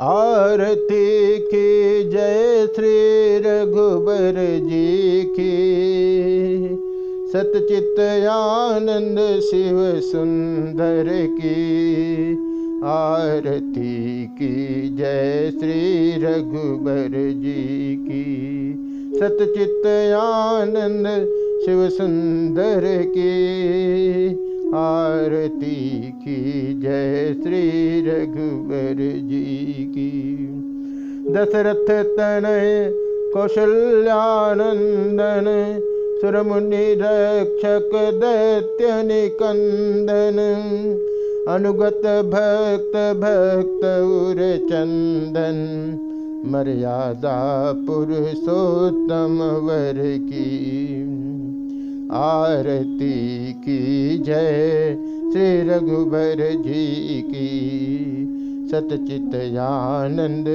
आरती की जय श्री रघुबर जी की। सतचित आनंद शिव सुंदर की। आरती की जय श्री रघुबर जी की। सतचित आनंद शिव सुंदर की। आरती की, जय श्री रघुबर जी की। दशरथ तनय कौशल्यानंदन, सुरमुनि रक्षक दैत्य निकंदन, अनुगत भक्त भक्त उर चंदन मर्यादा पुरुषोत्तम वर की। आरती की जय। श्री रघुबर जी की सतचित आनंद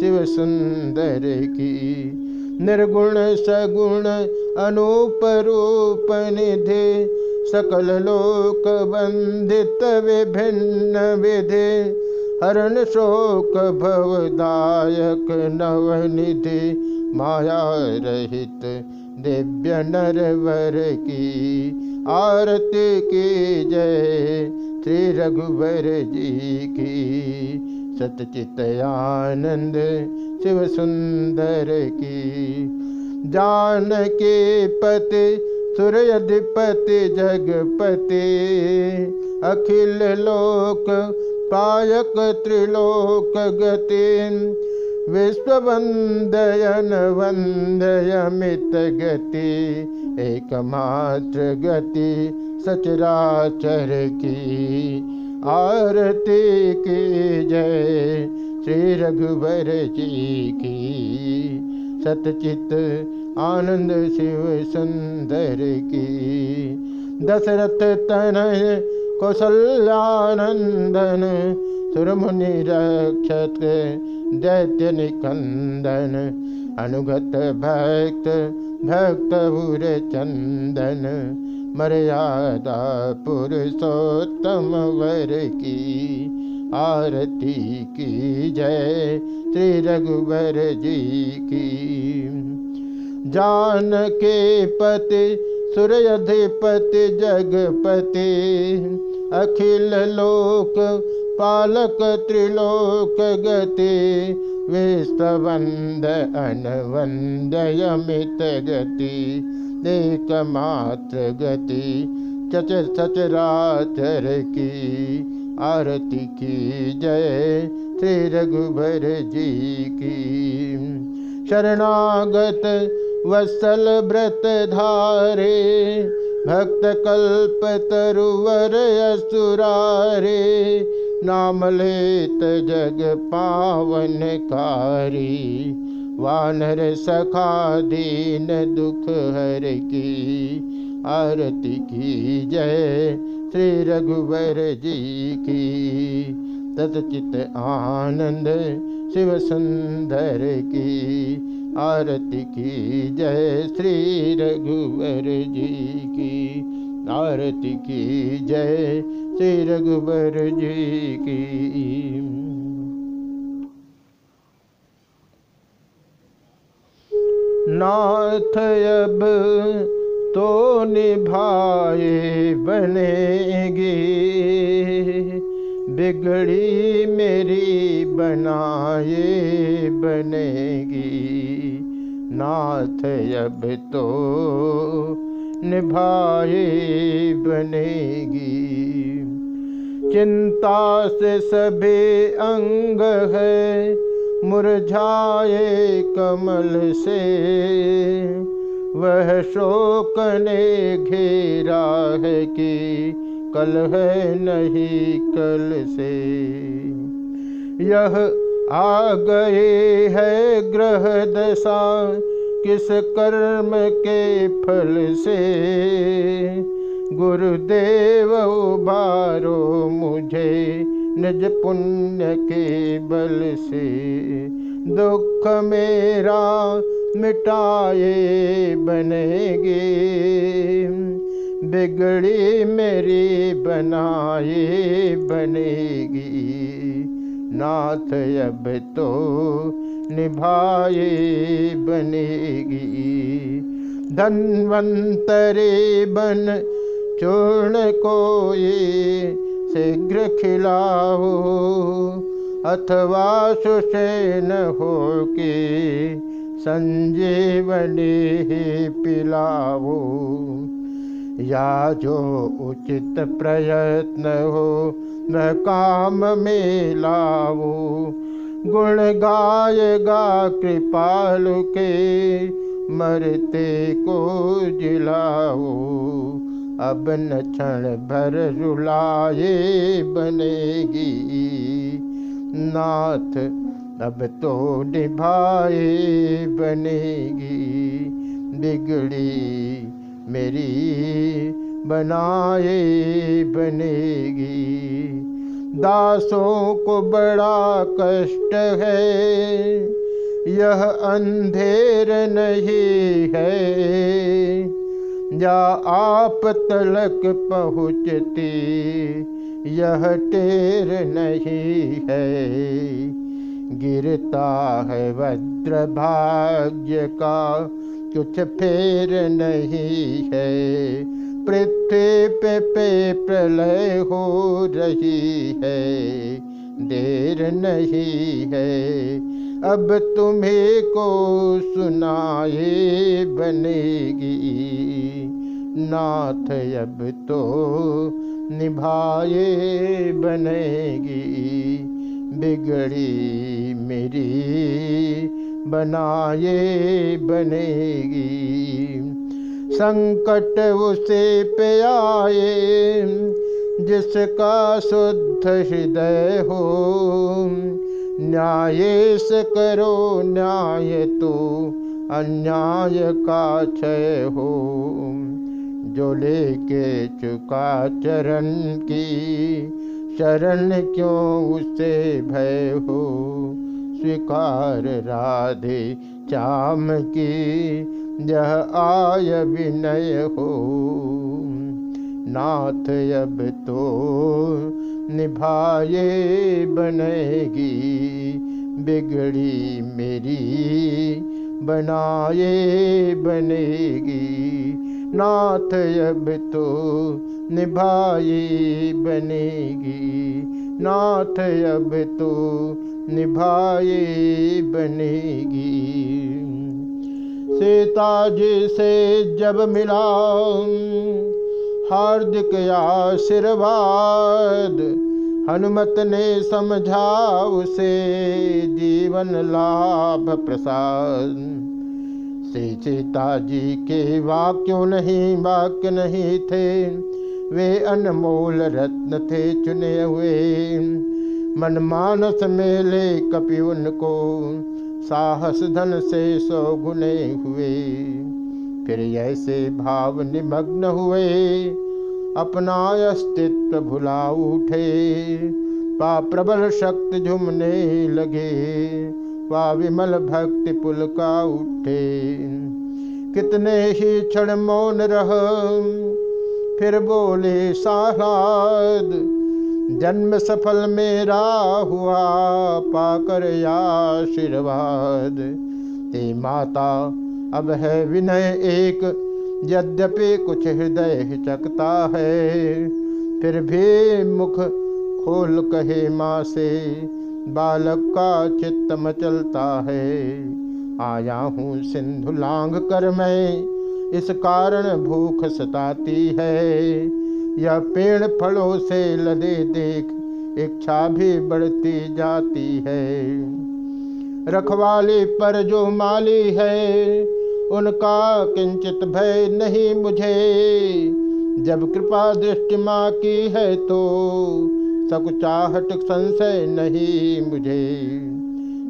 शिव सुंदर की। निर्गुण सगुण अनूप रूप निधि सकल लोक बंदित विभिन्न विधि। हरण शोक भवदायक नवनिधि माया रहित दिव्य नरवर की आरती की जय, श्री रघुवर जी की। सतचित आनंद शिव सुंदर की। जान के पति, सूर्यधिपति, जगपति, अखिल लोक, पायक त्रिलोक गति। विश्ववंदयन वंदयमित गति एकमात्र गति, सचराचर की। आरती की जय, श्री रघुवर जी की। सतचित आनंद शिव सुंदर की। दशरथ तनय कौशल्यानंदन सुरमुनि रक्षत दैत्य निकंदन अनुगत भक्त भक्त उर चंदन मर्यादा पुरुषोत्तम वर की आरती की जय श्री रघुवर जी की। जान के पति, सूर्यधिपति, जगपति, अखिल लोक पालक त्रिलोक गति विश्ववंद अनवंदयमित गति, एकमात्र गति चच सचराचर की आरती की जय श्री रघुबर जी की। शरणागत वसल व्रत धारे, भक्त कल्प तरुवर असुरारे नाम लेत जग पावन कारी। वानर सखा दीन दुख हर की। आरती की जय श्री रघुवर जी की। तत्चित आनंद शिव सुंदर की। आरती की जय श्री रघुवर जी की। आरती की जय श्री रघुबर जी की। नाथ अब तो निभाए बनेगी, बिगड़ी मेरी बनाए बनेगी। नाथ अब तो निभाए बनेगी चिंता से सभी अंग है, मुरझाए कमल से। वह शोक ने घेरा है कि कल है नहीं कल से। यह आ गए है ग्रह दशा किस कर्म के फल से? गुरुदेव उबारो मुझे निज पुण्य के बल से। दुख मेरा मिटाए बनेगे। बिगड़ी मेरी बनाए बनेगी। नाथ अब तो निभाए बनेगी। धनवंतरे बन चूर्ण को ये शीघ्र खिलाओ। अथवा सुशैन हो के संजीवनी पिलाओ। या जो उचित प्रयत्न हो, न काम में लाओ गुण गायगा कृपालु के, मरते को जिलाओ अब न क्षण भर रुलाए बनेगी। नाथ, अब तो निभाए बनेगी। बिगड़ी मेरी बनाए बनेगी। दासों को बड़ा कष्ट है, यह अंधेर नहीं है। या आप तलक पहुँचती, यह टेर नहीं है। गिरता है वज्र भाग्य का कुछ फेर नहीं है। पृथ्वी पे पे प्रलय हो रही है। देर नहीं है। अब तुम्हें को सुनाए बनेगी। नाथ अब तो निभाए बनेगी। बिगड़ी मेरी बनाए बनेगी। संकट उसे पे आए, जिसका शुद्ध हृदय हो। न्याय से करो, न्याय तो अन्याय का क्षय हो। जो लेके चुका चरण की, शरण क्यों उसे भय हो? स्वीकार राधे चाम की यह आय विनय हो। नाथ अब तो निभाए बनेगी, बिगड़ी मेरी बनाए बनेगी। नाथ अब तो निभाए बनेगी नाथ अब तो निभाए बनेगी। सीता जी से जब मिला हार्दिक आशीर्वाद, हनुमत ने समझा उसे जीवन लाभ प्रसाद। श्री सीता जी के वाक्यों नहीं, वाक्य नहीं थे। वे अनमोल रत्न थे चुने हुए। मनमानस में ले कपि उनको, साहस धन से सौ गुने हुए। फिर ऐसे भाव निमग्न हुए, अपना अस्तित्व भुला उठे। पा प्रबल शक्ति झुमने लगे वा विमल भक्ति पुल का उठे। कितने ही क्षण मौन रह फिर बोले साहलाद जन्म सफल मेरा हुआ, पाकर आशीर्वाद। ते माता, अब है विनय एक, यद्यपि कुछ हृदय हिचकता है, फिर भी मुख खोल कहे माँ से, बालक का चित्त मचलता है। आया हूँ सिंधु लांग कर मैं इस कारण भूख सताती है। यह पेड़ फलों से लदे देख इच्छा भी बढ़ती जाती है। रखवाली पर जो माली है, उनका किंचित भय नहीं मुझे। जब कृपा दृष्टि माँ की है तो सकुचाहट संशय नहीं मुझे।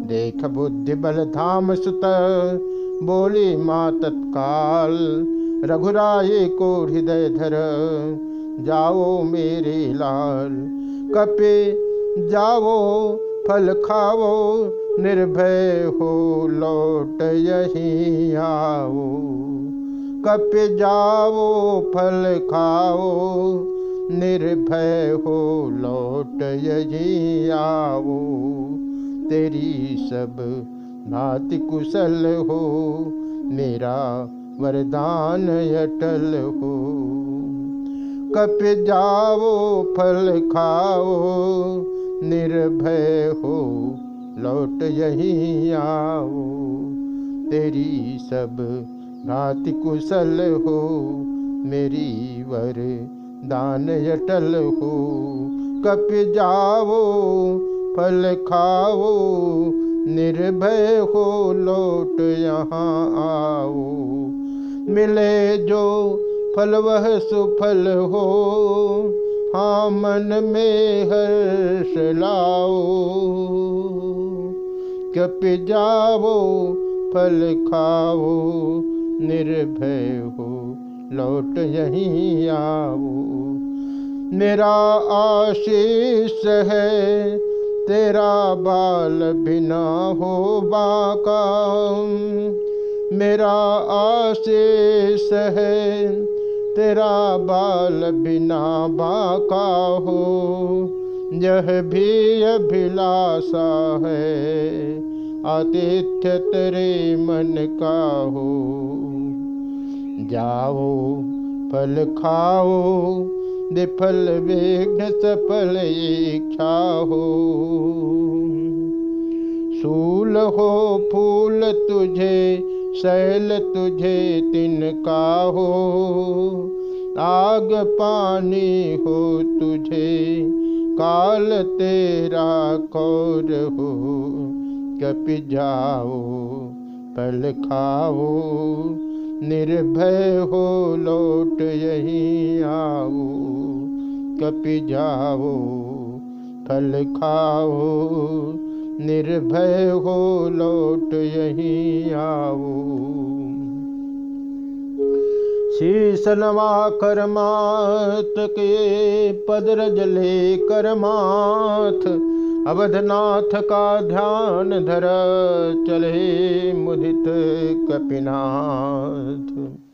देख बुद्धि बल धाम सुत बोली माँ तत्काल। रघुराये को हृदय धर, जाओ मेरे लाल। कपे जाओ, फल खाओ, निर्भय हो, लौट यही आओ। कप जाओ, फल खाओ, निर्भय हो, लौट यही आओ। तेरी सब भाति कुशल हो, मेरा वरदान अटल हो। कप जाओ, फल खाओ, निर्भय हो, लौट यही आओ। तेरी सब भाति कुशल हो, मेरी वर दान अटल हो। कप जाओ, फल खाओ निर्भय हो लौट यहाँ आओ। मिले जो फल वह सुफल हो हाँ मन में हर्ष लाओ। कप जाओ, फल खाओ, निर्भय हो लौट यहीं आओ। मेरा आशीष है तेरा बाल बिना हो बाका मेरा आशीष है, तेरा बाल बिना बाका हो। यह भी अभिलाषा है, आतिथ्य तेरे मन का हो। जाओ, फल खाओ विफल विघ्न सफल इच्छा हो। सूल हो, फूल तुझे, शैल तुझे तिनका हो। आग पानी हो तुझे, काल तेरा कौर हो। कप जाओ पल खाओ निर्भय हो लौट यही आओ, कपि जाओ, फल खाओ। निर्भय हो लौट यही आओ। शीश नवा करमात के पदरज ले करमाथ अवधनाथ का ध्यान धर चले मुदित कपिनाथ।